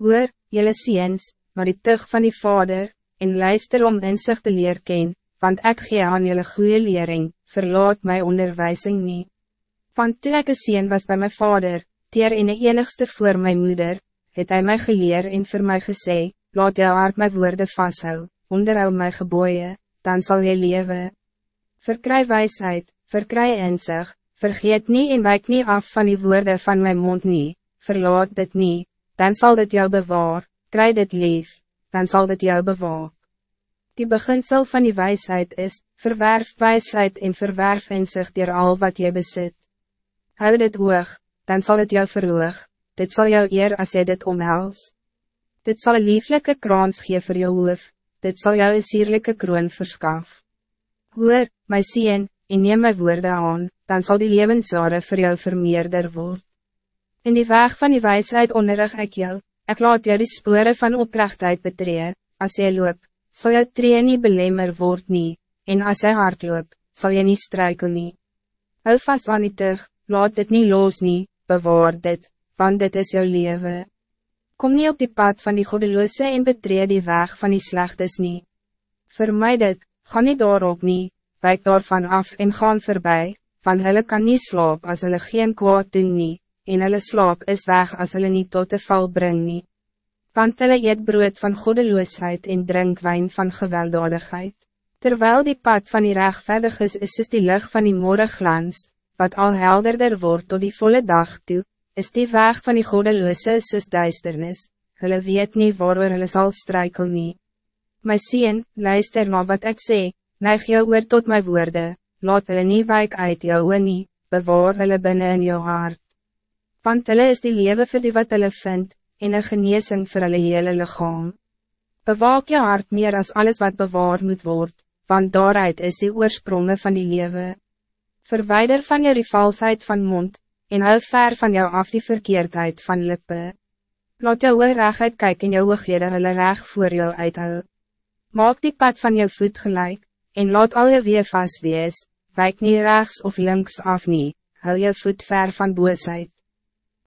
Hoor, jylle ziens, maar die tug van die vader, en luister om inzicht te leer ken, want ik gee aan jylle goede lering, verlaat my onderwijzing niet. Want toe ek een was bij mijn vader, teer en enigste voor mijn moeder, het hij mij geleer en voor mij gesê, laat jou hart my woorde vasthou, onderhou my geboeien, dan zal je leven. Verkry wijsheid, verkry inzicht, vergeet niet en wijk niet af van die woorden van mijn mond niet, verlaat dit niet, dan zal dit jou bewaar, kry dit lief, dan zal dit jou bewaar. Die beginsel van die wijsheid is, verwerf wijsheid en verwerf inzicht dier al wat je bezit. Hou dit hoog, dan zal het jou verhoog, dit zal jou eer als jy dit omhels. Dit zal een lieflijke kraans gee voor jou hoof, dit zal jou een sierlijke kroon verskaf. Hoor, my sien, en neem my woorde aan, dan zal die levensjare voor jou vermeerder word. In die weg van die wijsheid onderrig ik jou, ik laat jou die sporen van oprechtheid betreden. als jy loop, sal jou tree nie belemmer word nie, en as jy hard loop, sal jy nie struikel nie. Hou vast van die terug, laat dit niet los nie, bewaar dit, want dit is jouw leven. Kom niet op die pad van die godeloze en betreed die weg van die slechtes nie. Vermijd dit, ga niet daarop nie, wijk daarvan af en gaan voorbij, van hulle kan niet slaap als hulle geen kwaad doen nie, en hulle slaap is weg als hulle niet tot de val bring nie. Want hulle eet brood van godeloosheid en drink wijn van gewelddadigheid. Terwijl die pad van die rechtvaardig is, is soos die lucht van die morgenglans, wat al helderder wordt tot die volle dag toe, is die weg van die godeloose soos duisternis, hulle weet niet waarover hulle sal struikel nie. My sien, luister na wat ik sê, neig jou oor tot my woorde, laat hulle nie wijk uit jou oor nie, bewaar hulle binnen in jou hart. Want hulle is die leven vir die wat hulle vind, en een geneesing vir hulle hele lichaam. Bewaak je hart meer als alles wat bewaard moet worden, want daaruit is die oorsprongen van die leven. Verwijder van jou die valsheid van mond, en hou ver van jou af die verkeerdheid van lippe. Laat jou oor rechtheid kyk en jou ooghede hulle reg voor jou uithou. Maak die pad van jou voet gelijk, en laat al jou weer vast wees, wijk niet rechts of links af nie, hou jou voet ver van boosheid.